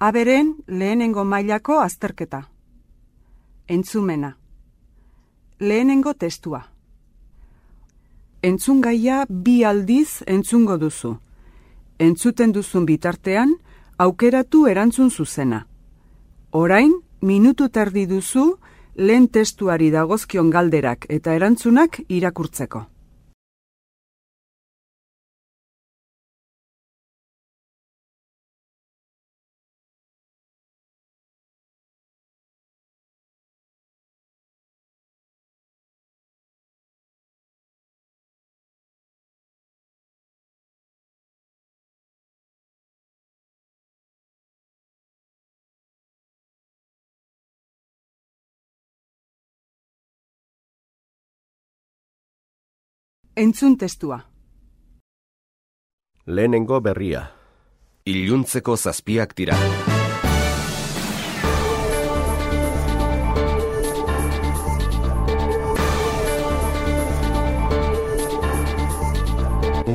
Aberen lehenengo mailako azterketa. Entzumena. Lehenengo testua. Entzungaia bi aldiz entzungo duzu. Entzuten duzun bitartean, aukeratu erantzun zuzena. Orain, minutu terdi duzu, lehen testuari dagozkion galderak eta erantzunak irakurtzeko. Entzun testua. Lehenengo berria. Iluntzeko zazpiak dira.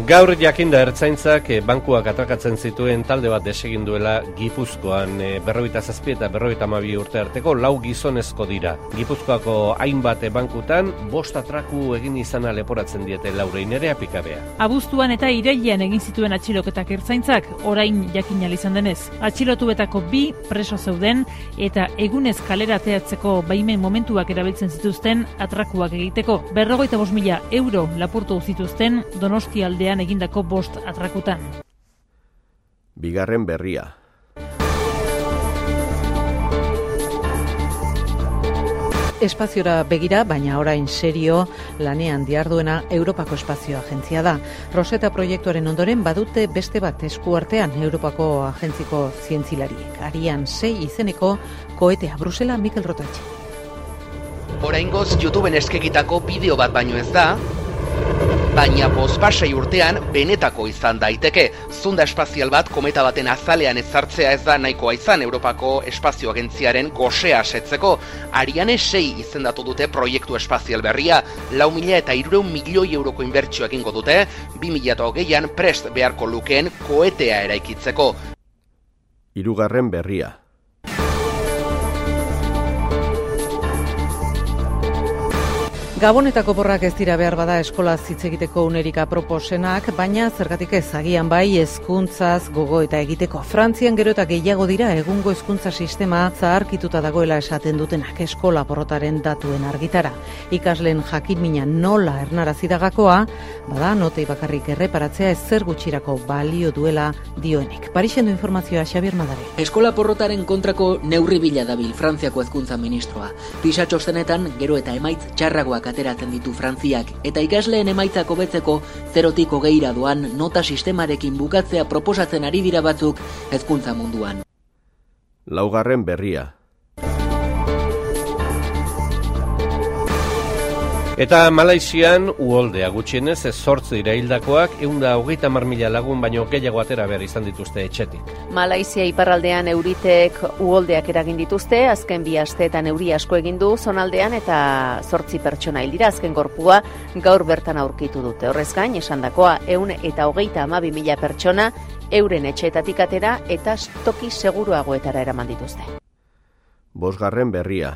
Gaur jakinda ertzaintzak eh, bankuak atrakatzen zituen talde bat desegin duela Gipuzkoan e, berroita zazpi eta berroita mabi urte arteko lau gizonezko dira. Gipuzkoako hainbat bankutan bost atraku egin izana leporatzen diete laurein ere apikabea. Abuztuan eta irailean egin zituen atxiloketak ertzaintzak orain jakin izan denez. Atxilotuetako bi preso zeuden eta egunez kalera teatzeko baimen momentuak erabiltzen zituzten atrakuak egiteko. Berrogeita bos mila euro lapurtu zituzten donosti aldean egindako bost atrakutan. Bigarren berria. Espaziora begira, baina orain serio, lanean diarduena Europako Espazio Agentzia da. Roseta proiektuaren ondoren badute beste bat eskuartean Europako Agentziko zientzilariek. Arian sei izeneko koetea Brusela Mikel Rotatxe. Oraingoz YouTubeen eskegitako bideo bat baino ez da, baina bospasei urtean benetako izan daiteke. Zunda espazial bat kometa baten azalean ezartzea ez da nahikoa izan Europako Espazio Agentziaren gosea setzeko. Ariane 6 izendatu dute proiektu espazial berria, lau mila eta irureun milioi euroko inbertsio egingo dute, bi mila eta hogeian prest beharko lukeen koetea eraikitzeko. Hirugarren berria. Gabonetako borrak ez dira behar bada eskola hitz egiteko unerik aproposenak, baina zergatik ez agian bai hezkuntzaz gogo eta egiteko. Frantzian gero eta gehiago dira egungo hezkuntza sistema zaharkituta dagoela esaten dutenak eskola porrotaren datuen argitara. Ikasleen jakin mina nola ernarazi dagakoa, bada notei bakarrik erreparatzea ez zer gutxirako balio duela dioenik. Parixen du informazioa Xabier Madare. Eskola porrotaren kontrako neurri bila dabil Frantziako hezkuntza ministroa. Pisa txostenetan gero eta emaitz txarragoak ateratzen ditu Frantziak eta ikasleen emaitzak hobetzeko zerotik hogeira doan nota sistemarekin bukatzea proposatzen ari dira batzuk hezkuntza munduan. Laugarren berria. Eta Malaisian uoldea gutxienez ez sortze dira hildakoak eunda hogeita mar mila lagun baino gehiago atera behar izan dituzte etxetik. Malaisia iparraldean euritek uoldeak eragin dituzte, azken bi asteetan euri asko egin du zonaldean eta zortzi pertsona hildira azken gorpua gaur bertan aurkitu dute. Horrez gain, esandakoa eun eta hogeita amabi mila pertsona euren etxeetatik atera eta toki seguruagoetara eraman dituzte. Bosgarren berria.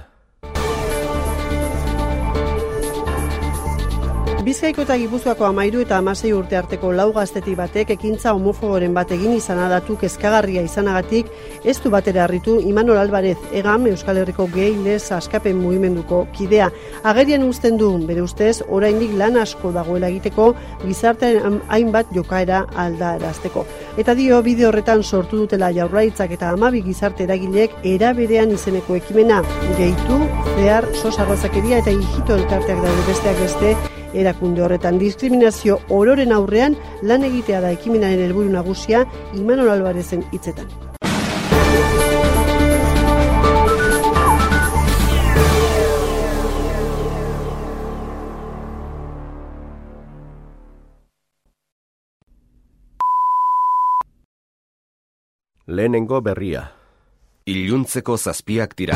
Bizkaiko eta Gipuzkoako amairu eta amasei urte arteko lau gaztetik batek ekintza homofoboren bat egin izan adatu kezkagarria izanagatik ez du batera harritu Imanol Alvarez egam Euskal Herriko gehi askapen mugimenduko kidea. Agerian uzten du, bere ustez, oraindik lan asko dagoela egiteko gizartean hainbat jokaera alda erazteko. Eta dio, bide horretan sortu dutela jaurlaitzak eta amabi gizarte eragilek eraberean izeneko ekimena gehitu, zehar, sosarrozakeria eta hijito elkarteak daude besteak beste, erakunde horretan diskriminazio ororen aurrean lan egitea da ekimenaren helburu nagusia Imanol Albarezen hitzetan. Lehenengo berria. Iluntzeko zazpiak dira.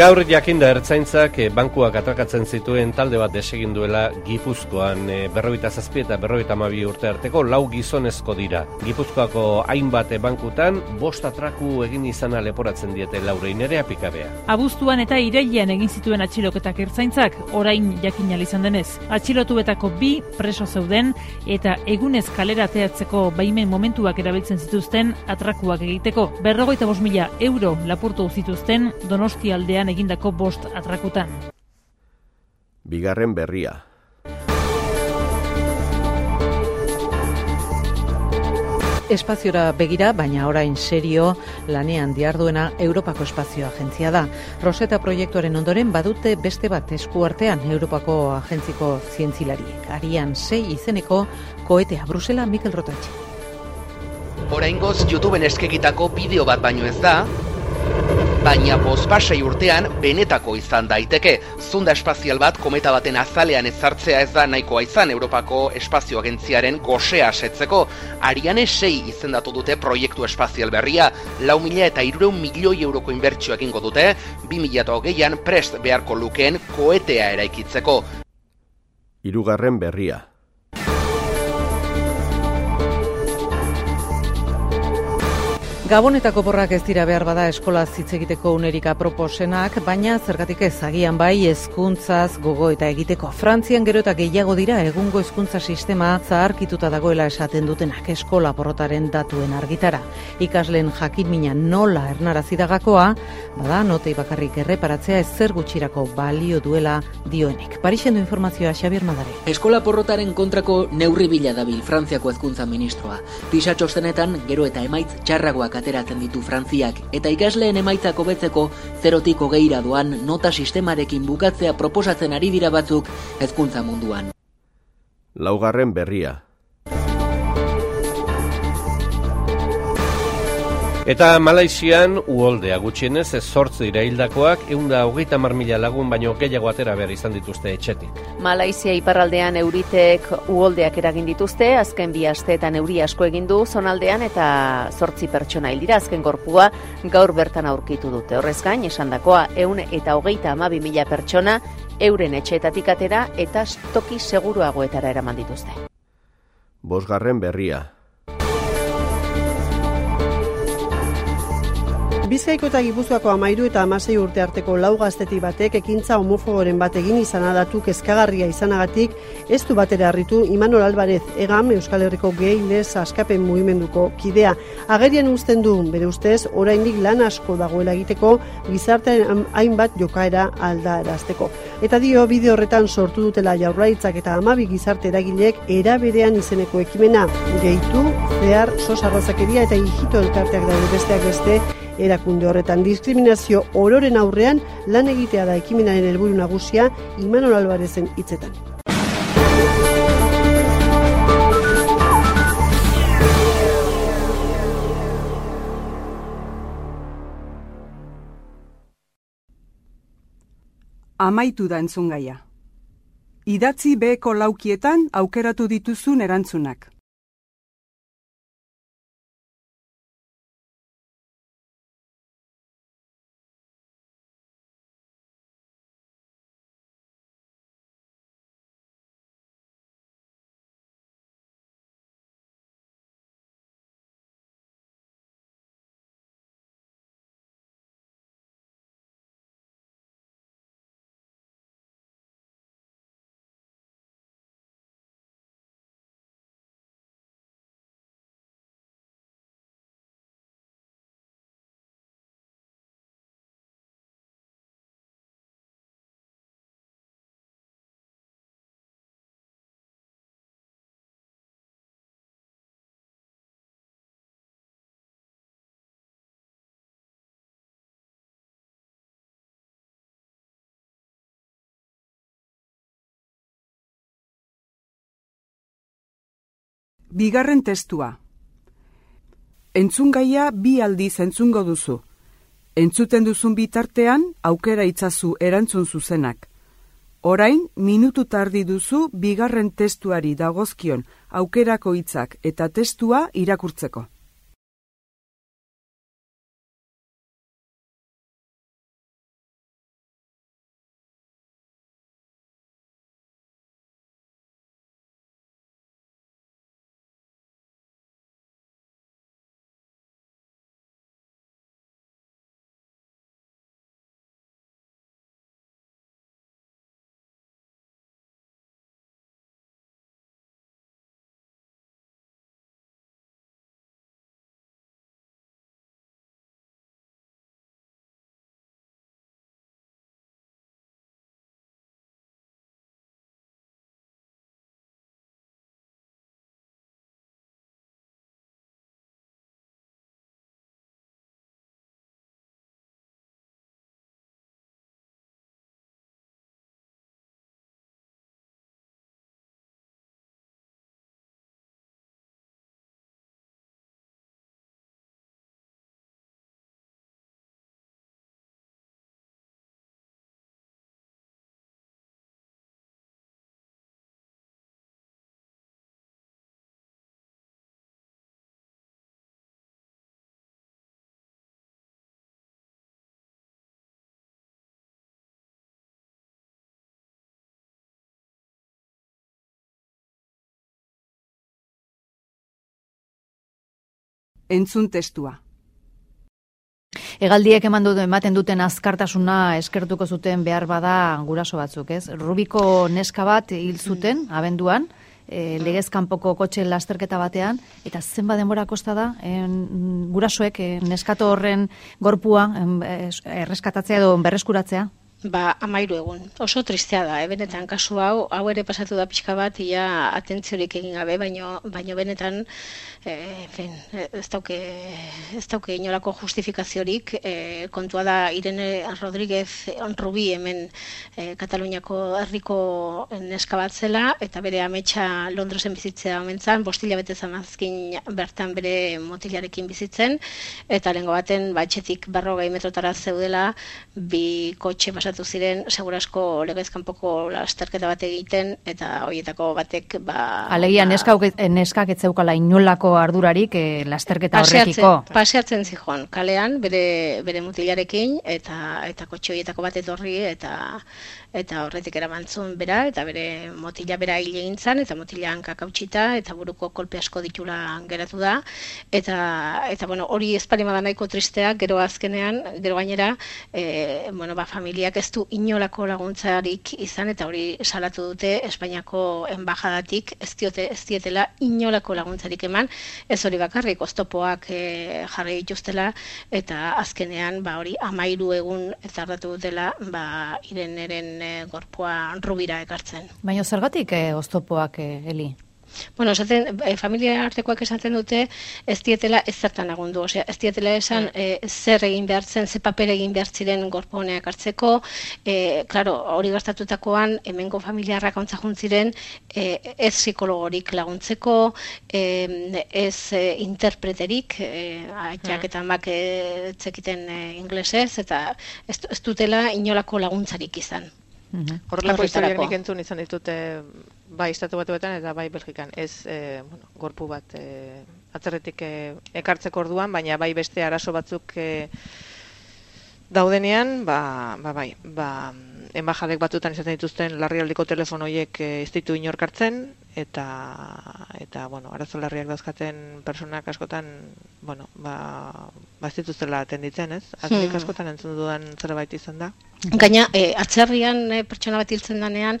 Gaur jakinda ertzaintzak e, bankuak atrakatzen zituen talde bat desegin duela Gipuzkoan e, berroita zazpi eta berroita mabi urte arteko lau gizonezko dira. Gipuzkoako hainbat bankutan bost atraku egin izana leporatzen diete laurein ere apikabea. Abuztuan eta irailean egin zituen atxiloketak ertzaintzak orain jakin izan denez. Atxilotuetako bi preso zeuden eta egunez kalera teatzeko baimen momentuak erabiltzen zituzten atrakuak egiteko. Berrogeita bos mila euro lapurtu zituzten donosti egindako bost atrakutan. Bigarren berria. Espaziora begira, baina orain serio, lanean diarduena Europako Espazio Agentzia da. Roseta proiektuaren ondoren badute beste bat esku artean Europako Agentziko zientzilariek. Arian sei izeneko koetea Brusela Mikel Rotatxe. Oraingoz YouTubeen eskegitako bideo bat baino ez da, baina bospasei urtean benetako izan daiteke. Zunda espazial bat kometa baten azalean ezartzea ez da nahikoa izan Europako Espazio Agentziaren gosea asetzeko. Ariane 6 izendatu dute proiektu espazial berria, lau mila eta irureun milioi euroko inbertsio egingo dute, bi mila hogeian prest beharko lukeen koetea eraikitzeko. Hirugarren berria. Gabonetako porrak ez dira behar bada eskola hitz egiteko unerik aproposenak, baina zergatik ez agian bai hezkuntzaz gogo eta egiteko. Frantzian gero eta gehiago dira egungo hezkuntza sistema zaharkituta dagoela esaten dutenak eskola porrotaren datuen argitara. Ikasleen jakin mina nola ernarazi bada notei bakarrik erreparatzea ez zer gutxirako balio duela dioenik. Parixen du informazioa Xabier Madare. Eskola porrotaren kontrako neurri bila dabil Frantziako hezkuntza ministroa. Pisa txostenetan gero eta emaitz txarragoak ateratzen ditu Frantziak eta ikasleen emaitzak hobetzeko zerotiko geira doan nota sistemarekin bukatzea proposatzen ari dira batzuk hezkuntza munduan. Laugarren berria. Eta Malaisian uoldea gutxienez ez sortze dira hildakoak eunda hogeita mar mila lagun baino gehiago atera behar izan dituzte etxetik. Malaisia iparraldean euritek uoldeak eragin dituzte, azken bi asteetan euri asko egin du zonaldean eta zortzi pertsona hildira azken gorpua gaur bertan aurkitu dute. Horrez gain, esandakoa eun eta hogeita amabi mila pertsona euren etxeetatik atera eta toki seguruagoetara eraman dituzte. Bosgarren berria. Bizkaiko eta Gipuzkoako amairu eta amasei urte arteko lau gazteti batek ekintza homofoboren bat egin izan adatu kezkagarria izanagatik ez du batera harritu Imanol Alvarez egam Euskal Herriko gehi les askapen mugimenduko kidea. Agerian uzten du, bere ustez, oraindik lan asko dagoela egiteko gizartean hainbat jokaera alda erazteko. Eta dio, bideo horretan sortu dutela jaurlaitzak eta amabi gizarte eragilek eraberean izeneko ekimena gehitu, zehar, sosarrazakeria eta hijito elkarteak daude besteak beste, Erakunde horretan diskriminazio ororen aurrean lan egitea da ekimenaren helburu nagusia Imanol Albarezen hitzetan. Amaitu da entzungaia. Idatzi beheko laukietan aukeratu dituzun erantzunak. Bigarren testua. Entzungaia bi aldiz entzungo duzu. Entzuten duzun bitartean aukera itzazu erantzun zuzenak. Orain, minutu tardi duzu bigarren testuari dagozkion aukerako hitzak eta testua irakurtzeko. Entzun testua. Egaldiek eman du ematen duten azkartasuna eskertuko zuten behar bada guraso batzuk, ez? Rubiko neska bat hil zuten abenduan, e, legez kanpoko kotxe lasterketa batean eta zenba denbora kosta da en, gurasoek e, neskato horren gorpua erreskatatzea edo berreskuratzea? Ba, amairu egun. Oso tristea da, eh? benetan kasu hau, hau ere pasatu da pixka bat, ia atentziorik egin gabe, baino, baino benetan, e, ben, ez dauke, ez dauke inolako justifikaziorik, e, kontua da Irene Rodríguez Onrubi hemen e, Kataluniako herriko neska bat zela, eta bere ametsa Londresen bizitzea omentzan, bostila bete zamazkin bertan bere motilarekin bizitzen, eta lengo baten, batxetik berrogei metrotara zeudela, bi kotxe pasatu ziren segurasko legez kanpoko lasterketa bat egiten eta hoietako batek ba Alegia ba, neska neskak ez zeukala inolako ardurarik eh, lasterketa horrekiko. Paseatzen zijon kalean bere bere mutilarekin eta eta kotxe hoietako bat etorri eta eta horretik eramantzun bera, eta bere motila bera hil egin eta motila hankak eta buruko kolpe asko ditula geratu da, eta, eta bueno, hori espalima da nahiko tristeak, gero azkenean, gero gainera, e, bueno, ba, familiak ez du inolako laguntzarik izan, eta hori salatu dute Espainiako enbajadatik, ez, diote, ez dietela inolako laguntzarik eman, ez hori bakarrik, oztopoak e, jarri dituztela, eta azkenean, ba, hori amairu egun ez dutela, ba, ireneren e, gorpua rubira ekartzen. Baina zergatik e, oztopoak, e, Eli? Bueno, esaten, e, familia artekoak esaten dute ez dietela ez zertan agundu, osea, ez dietela esan e, zer egin behartzen, ze paper egin behar ziren gorpo honeak hartzeko, e, claro, hori gastatutakoan hemengo familiarrak ontza juntziren e, ez psikologorik laguntzeko, e, ez e, interpreterik, e, aitak eta mak e, txekiten e, inglesez, eta ez, ez dutela inolako laguntzarik izan. Mhm. Horrelako historiak nik entzun izan ditute bai estatu batuetan eta bai Belgikan. Ez e, bueno, gorpu bat e, atzerretik e, ekartzeko orduan, baina bai beste arazo batzuk e, daudenean, ba, ba bai, ba, enbajadek batutan izaten dituzten larrialdiko telefonoiek ez ditu inorkartzen, eta, eta bueno, arazo larriak dauzkaten personak askotan, bueno, ba, ba ez dituztela atenditzen, ez? Hmm. askotan entzun dudan zerbait izan da. Gaina, e, atzerrian e, pertsona bat hiltzen denean,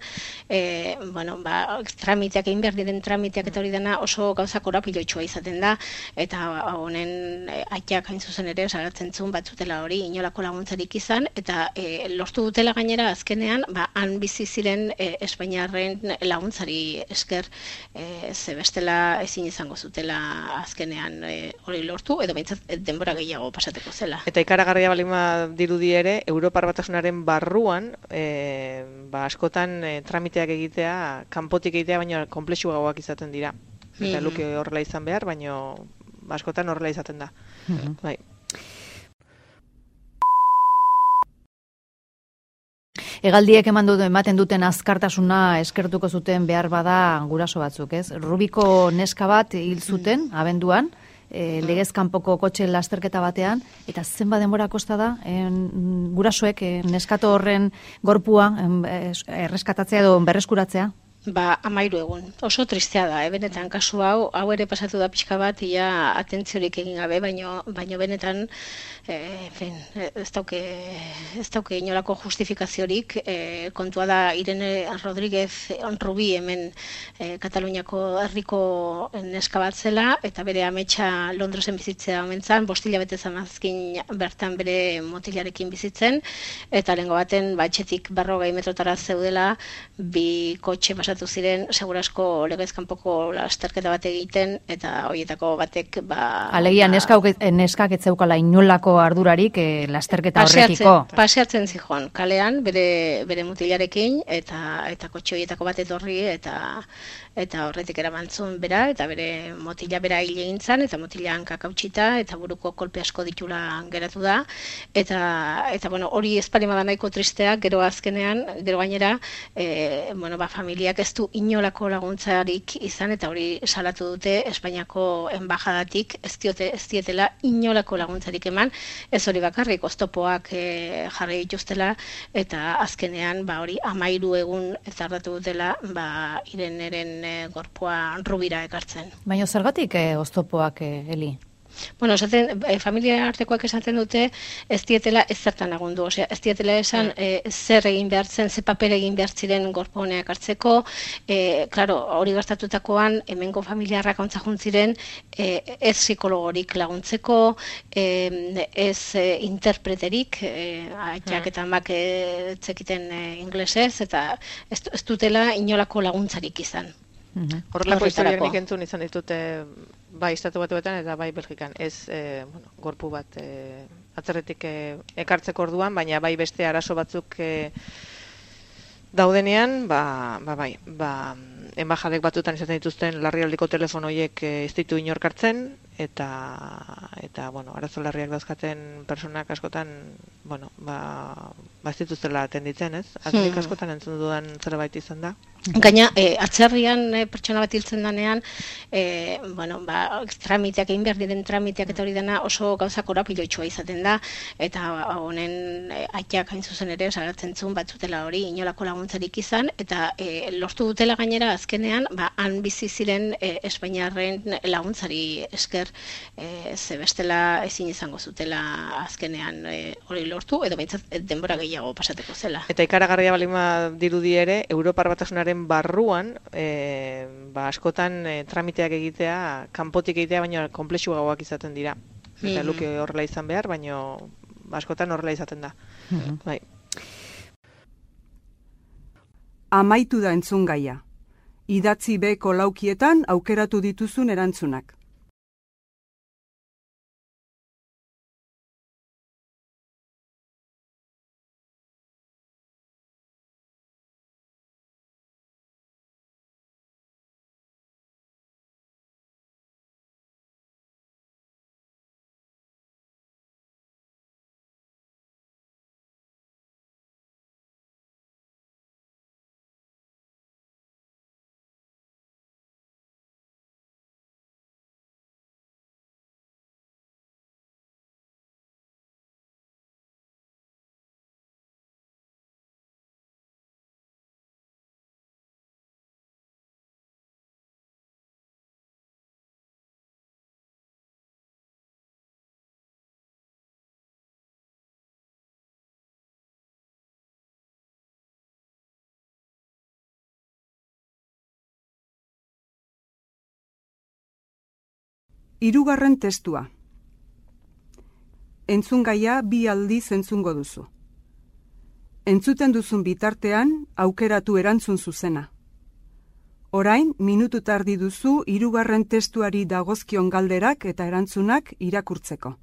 e, bueno, ba, tramiteak, egin behar diren tramiteak eta hori dena oso gauza korapiloitsua izaten da, eta honen e, aitak hain zuzen ere, osagatzen zuen batzutela hori inolako laguntzarik izan, eta e, lortu dutela gainera azkenean, ba, han bizi ziren e, Espainiarren laguntzari esker, e, ze bestela ezin izango zutela azkenean e, hori lortu, edo behintzat denbora gehiago pasateko zela. Eta ikaragarria balima dirudi ere, Europar batasunaren barruan e, ba, askotan e, tramiteak egitea kanpotik egitea baina komplexu gauak izaten dira eta mm luke horrela izan behar baina ba, askotan horrela izaten da mm bai. Egaldiek eman du ematen duten azkartasuna eskertuko zuten behar bada guraso batzuk, ez? Rubiko neska bat hil zuten mm. abenduan, e, legez kanpoko kotxe lasterketa batean, eta zenba denbora kosta da, en, gurasoek e, neskato horren gorpua en, erreskatatzea edo berreskuratzea? Ba, amairu egun. Oso tristea da, eh? benetan kasu hau, hau ere pasatu da pixka bat, ia atentziorik egin gabe, baino, baino benetan, e, ben, ez dauke, ez dauke inolako justifikaziorik, e, kontua da Irene Rodríguez Onrubi hemen e, Kataluniako herriko neska bat zela, eta bere ametsa Londresen bizitzea omentzan, bostila bete zamazkin bertan bere motilarekin bizitzen, eta lengo baten, batxetik berrogei metrotara zeudela, bi kotxe pasatu ziren segurasko legez kanpoko lasterketa bat egiten eta hoietako batek ba Alegia ba, neska neskak ez zeukala inolako ardurarik eh, lasterketa horrekiko. Paseatzen zijon kalean bere bere mutilarekin eta eta kotxe hoietako bat etorri eta eta horretik eramantzun bera, eta bere motila bera hil egin eta motila hankak eta buruko kolpe asko ditula geratu da, eta, eta bueno, hori espalima da nahiko tristeak, gero azkenean, gero gainera, e, bueno, ba, familiak ez du inolako laguntzarik izan, eta hori salatu dute Espainiako enbajadatik, ez, diote, ez dietela inolako laguntzarik eman, ez hori bakarrik, oztopoak e, jarri dituztela, eta azkenean, ba, hori amairu egun ez dutela, ba, ireneren e, gorpua rubira ekartzen. Baina zergatik e, oztopoak, e, Eli? Bueno, esaten, e, familia artekoak esaten dute ez dietela ez zertan lagundu, osea, ez dietela esan e, zer egin behar zen, ze paper egin behar ziren gorponeak hartzeko, e, claro, hori gastatutakoan hemengo familiarrak ontza juntziren e, ez psikologorik laguntzeko, e, ez e, interpreterik, e, aitak eta amak e, txekiten e, inglesez, eta ez, ez dutela inolako laguntzarik izan. Horrelako historiak entzun izan ditute bai estatu batuetan eta bai Belgikan. Ez e, bueno, gorpu bat e, atzerretik e, ekartzeko orduan, baina bai beste arazo batzuk e, daudenean, ba, ba bai, ba, enbajadek batutan izaten dituzten larrialdiko telefonoiek ez ditu inorkartzen, eta, eta bueno, arazo larriak dauzkaten personak askotan, bueno, ba, ba ez dituztela atenditzen, ez? Azalik hmm. askotan entzun dudan zerbait izan da. Gaina, e, atzerrian e, pertsona bat hiltzen danean, e, bueno, ba, tramiteak egin behar diren tramiteak eta hori dena oso gauza korapiloitsua izaten da, eta honen e, aitak hain zuzen ere, osagatzen zuen batzutela hori inolako laguntzarik izan, eta e, lortu dutela gainera azkenean, ba, han bizi ziren e, Espainiarren laguntzari esker, e, ze bestela ezin izango zutela azkenean e, hori lortu, edo behintzat denbora gehiago pasateko zela. Eta ikaragarria balima dirudi ere, Europar batasunaren barruan, e, ba, askotan e, tramiteak egitea, kanpotik egitea, baina komplexuagoak izaten dira. Eta mm luke horrela izan behar, baina askotan horrela izaten da. Mm bai. Amaitu da entzun gaia. Idatzi beko laukietan aukeratu dituzun erantzunak. Hirugarren testua. Entzun gaia bi aldiz entzungo duzu. Entzuten duzun bitartean aukeratu erantzun zuzena. Orain minutu tardi duzu hirugarren testuari dagozkion galderak eta erantzunak irakurtzeko.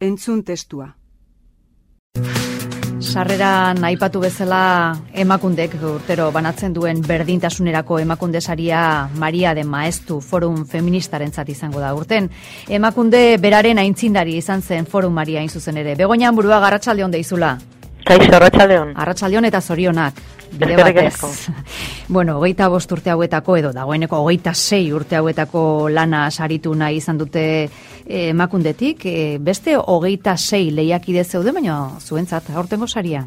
Entzun testua. Sarreran aipatu bezala emakundek urtero banatzen duen berdintasunerako emakundesaria Maria de Maestu Forum Feministaren izango da urten. Emakunde beraren aintzindari izan zen Forum Maria zuzen ere. Begoñan burua garratxalde hon deizula. Kaixo, arratsaldeon. Arratsaldeon eta zorionak. bide batez. bueno, hogeita bost urte hauetako edo dagoeneko hogeita sei urte hauetako lana saritu nahi izan dute eh, emakundetik. E, beste hogeita sei lehiakide zeude, baina zuentzat, aurtengo saria?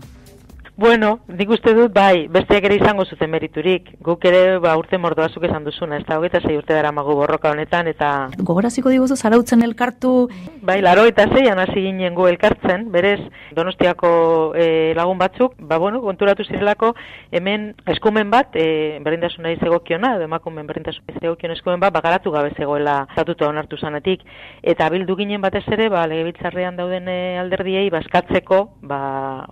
Bueno, nik uste dut, bai, besteak ere izango zuten meriturik. Guk ere, ba, urte mordoazuk esan duzuna, ez da, hogeita zei urte dara magu borroka honetan, eta... Gogoraziko diguzu, zarautzen elkartu... Bai, laro eta zeian hasi ginen gu elkartzen, berez, donostiako e, lagun batzuk, ba, bueno, konturatu zirelako, hemen eskumen bat, e, berdintasuna izegokiona, edo emakumen berdintasuna izegokion eskumen bat, bagaratu gabe zegoela statuto onartu zanetik. Eta bildu ginen batez ere, ba, legebiltzarrean dauden e, alderdiei, baskatzeko, ba,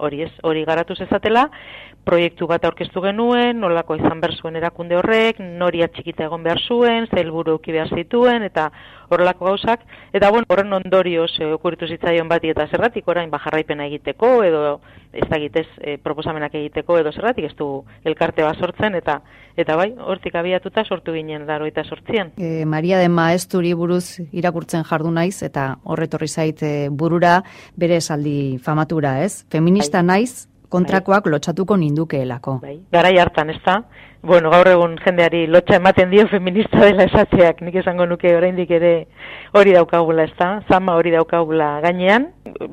hori ez, hori garatu zezat dezatela, proiektu bat aurkeztu genuen, nolako izan behar zuen erakunde horrek, nori atxikita egon behar zuen, zailburu uki behar zituen, eta horrelako gauzak, eta bueno, horren ondorioz e, okuritu zitzaion bati eta zerratik orain bajarraipena egiteko, edo ez da egitez e, proposamenak egiteko, edo zerratik ez du elkarte bat sortzen, eta eta bai, hortik abiatuta sortu ginen daro eta sortzien. E, Maria de Maesturi buruz irakurtzen jardu naiz, eta horretorri zait e, burura bere esaldi famatura, ez? Feminista bai. naiz, kontrakoak bai. lotxatuko nindukeelako. Bai. Garai hartan, ez da? Bueno, gaur egun jendeari lotxa ematen dio feminista dela esatzeak, nik esango nuke oraindik ere hori daukagula, ez da? Zama hori daukagula gainean,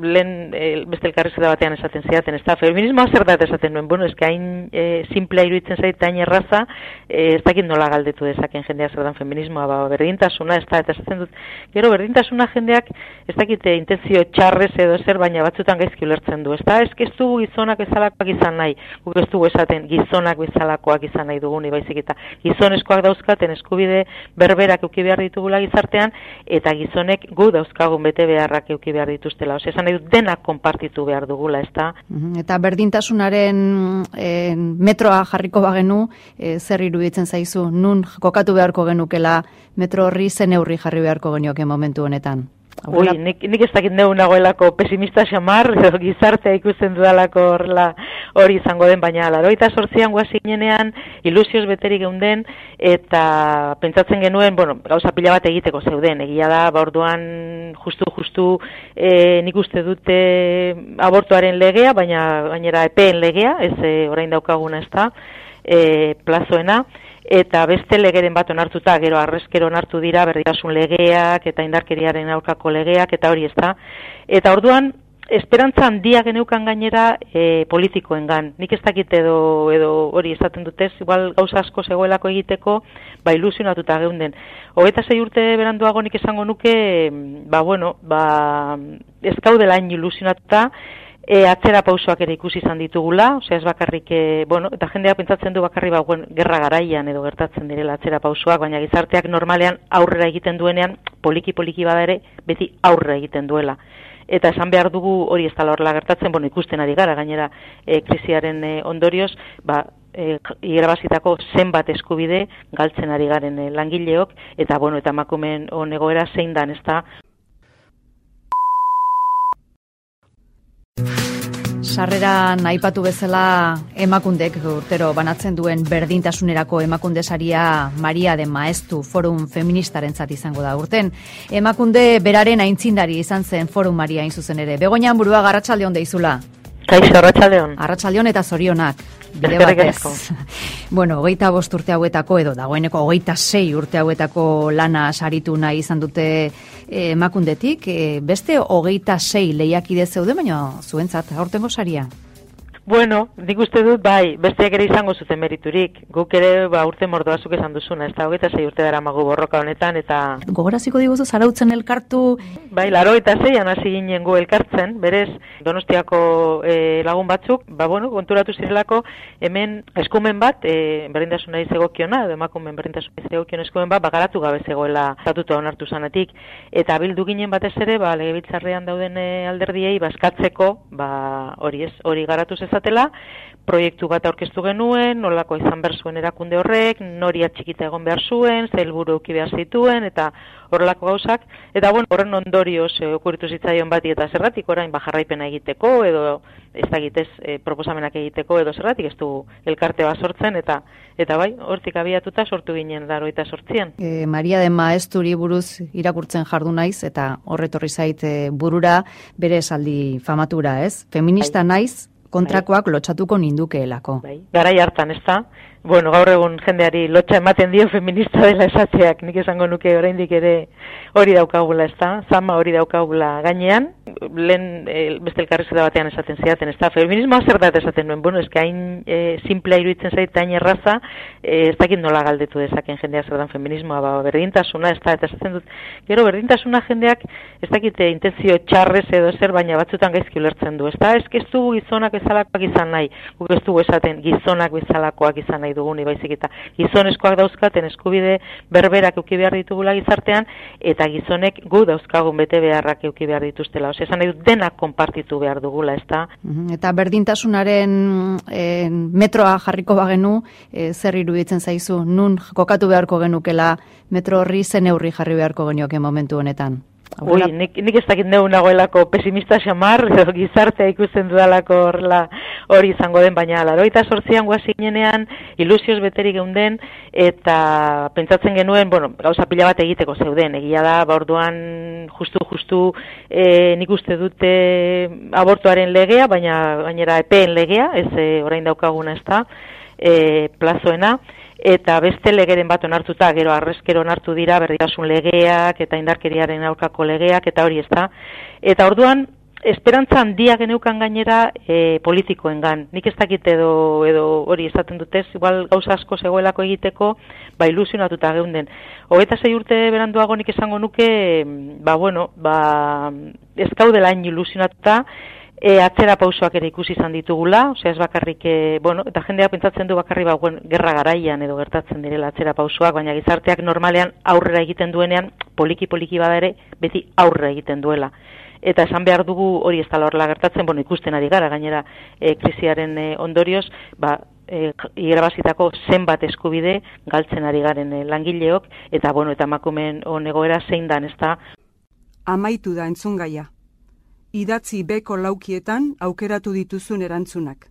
lehen e, beste elkarrizketa batean esaten ziaten, ez da? Feminismoa zer da esaten nuen, bueno, ez hain e, simplea iruditzen zait, hain erraza, e, ez dakit nola galdetu dezaken jendea zer dan feminismoa, ba, berdintasuna, ez da? Eta esaten dut, gero berdintasuna jendeak, ez dakit e, intentzio txarrez edo zer, baina batzutan gaizki ulertzen du, ez da? Ez ez du gizonak bezalakoak izan nahi, guk ez dugu esaten gizonak bezalakoak izan nahi nahi dugun baizik eta gizonezkoak dauzkaten eskubide berberak euki behar ditugula gizartean eta gizonek gu dauzkagun bete beharrak euki behar dituztela. Osea, esan nahi denak konpartitu behar dugula, ezta? Eta berdintasunaren e, metroa jarriko bagenu, e, zer iruditzen zaizu, nun kokatu beharko genukela metro horri zen neurri jarri beharko genioke momentu honetan? Ui, nik, nik ez dakit neu nagoelako pesimista xamar, edo gizartea ikusten dudalako horrela hori izango den, baina laroita sortzian guazik nenean, ilusioz beterik geunden, eta pentsatzen genuen, bueno, gauza pila bat egiteko zeuden, egia da, ba orduan justu, justu, e, nik uste dute abortuaren legea, baina gainera epeen legea, ez e, orain daukaguna ez da, e, plazoena, eta beste legeren bat onartuta, gero arrezkero onartu dira berditasun legeak eta indarkeriaren aurkako legeak eta hori ez da. Eta orduan, esperantza handia geneukan gainera e, politikoengan. Nik ez dakit edo, edo hori esaten dutez, igual gauza asko zegoelako egiteko, ba ilusionatuta geunden. Hogeta zei urte beranduago nik esango nuke, ba bueno, ba ez gaudela ilusionatuta, e, atzera pausoak ere ikusi izan ditugula, osea ez bakarrik, e, bueno, eta jendea pentsatzen du bakarri ba, bueno, gerra garaian edo gertatzen direla atzera pausoak, baina gizarteak normalean aurrera egiten duenean, poliki-poliki bada ere, beti aurrera egiten duela. Eta esan behar dugu hori ez tala horrela gertatzen, bueno, ikusten ari gara, gainera e, krisiaren e, ondorioz, ba, e, irabazitako zenbat eskubide galtzen ari garen e, langileok, eta bueno, eta makumen onegoera zein dan, ez da, sarrera aipatu bezala emakundek urtero banatzen duen berdintasunerako emakundesaria Maria de Maestu Forum Feministaren izango da urten. Emakunde beraren aintzindari izan zen Forum Maria zuzen ere. Begoñan burua garratxalde honde izula. Kaixo, arratsaldeon. Arratsaldeon eta zorionak. Bide batez. bueno, hogeita bost urte hauetako edo dagoeneko hogeita sei urte hauetako lana saritu nahi izan dute eh, emakundetik. Eh, beste hogeita sei lehiakide zeude, baina zuentzat, aurtengo saria? Bueno, nik uste dut, bai, besteak ere izango zuten meriturik. Guk ere, ba, urte mordoazuk esan duzuna, ez da, hogeita zei urte dara magu borroka honetan, eta... Gogoraziko diguzu, zarautzen elkartu... Bai, laro eta zeian hasi ginen gu elkartzen, berez, donostiako e, lagun batzuk, ba, bueno, konturatu zirelako, hemen eskumen bat, e, berdintasuna izegokiona, edo emakumen berdintasuna izegokion eskumen bat, bagaratu gabe zegoela statutua onartu zanetik. Eta bildu ginen batez ere, ba, legebiltzarrean dauden e, alderdiei, baskatzeko, ba, hori ez, hori garatu zezak dezatela, proiektu bat aurkeztu genuen, nolako izan behar zuen erakunde horrek, nori atxikita egon behar zuen, zailburu uki behar zituen, eta horrelako gauzak, eta bueno, horren ondorioz e, okuritu zitzaion bati eta zerratik orain bajarraipena egiteko, edo ez da egitez e, proposamenak egiteko, edo zerratik ez du elkarte bat sortzen, eta eta bai, hortik abiatuta sortu ginen daro eta sortzien. E, Maria de Maesturi buruz irakurtzen jardu naiz, eta horretorri zait burura bere esaldi famatura, ez? Feminista bai. naiz, kontrakoak lotxatuko nindukeelako. Bai, garai hartan, ez da? Bueno, gaur egun jendeari lotxa ematen dio feminista dela esateak, nik esango nuke oraindik ere hori daukagula, ez da? Zama hori daukagula gainean, lehen e, beste elkarrizketa batean esaten ziaten, ez da? Feminismoa zer da esaten nuen, bueno, eske hain e, simplea iruditzen zait, hain erraza, e, ez dakit nola galdetu dezaken jendea zer dan feminismoa, ba, berdintasuna, ez da, eta esaten dut, gero berdintasuna jendeak, ez dakite intentzio txarrez edo zer, baina batzutan gaizki ulertzen du, ez da? Ez ez du gizonak bezalakoak izan nahi, guk ez dugu esaten gizonak bezalakoak izan nahi dugun, baizik eta gizonezkoak dauzkaten eskubide berberak euki behar ditugula gizartean, eta gizonek gu dauzkagun bete beharrak euki behar dituztela. Ose, esan nahi du denak konpartitu behar dugula, ez da? Eta berdintasunaren e, metroa jarriko bagenu, e, zer iruditzen zaizu, nun kokatu beharko genukela metro horri zen eurri jarri beharko genioke momentu honetan? Ui, nik, nik ez dakit neu nagoelako pesimista xamar, edo gizartea ikusten dudalako horrela hori izango den, baina laroita sortzian guazinenean ilusioz beterik geunden, eta pentsatzen genuen, bueno, gauza pila bat egiteko zeuden, egia da, ba orduan justu, justu e, nik uste dute abortuaren legea, baina gainera epeen legea, ez e, orain daukaguna ez da, e, plazoena, eta beste legeren bat onartuta, gero arrezkero onartu dira berditasun legeak eta indarkeriaren aurkako legeak eta hori ez da. Eta orduan, esperantza handia geneukan gainera e, politikoengan. Nik ez dakit edo, edo hori esaten dutez, igual gauza asko zegoelako egiteko, ba ilusionatuta geunden. Hogeta zei urte beranduago nik esango nuke, ba bueno, ba ez gaudela ilusionatuta, e, atzera pausoak ere ikusi izan ditugula, osea ez bakarrik, e, bueno, eta jendeak pentsatzen du bakarri ba, bueno, gerra garaian edo gertatzen direla atzera pausoak, baina gizarteak normalean aurrera egiten duenean, poliki-poliki bada ere, beti aurrera egiten duela. Eta esan behar dugu hori ez horrela gertatzen, bueno, ikusten ari gara, gainera e, krisiaren e, ondorioz, ba, e, irabazitako zenbat eskubide galtzen ari garen e, langileok, eta bueno, eta makumen onegoera zein dan, ez da? Amaitu da entzun gaia idatzi beko laukietan aukeratu dituzun erantzunak.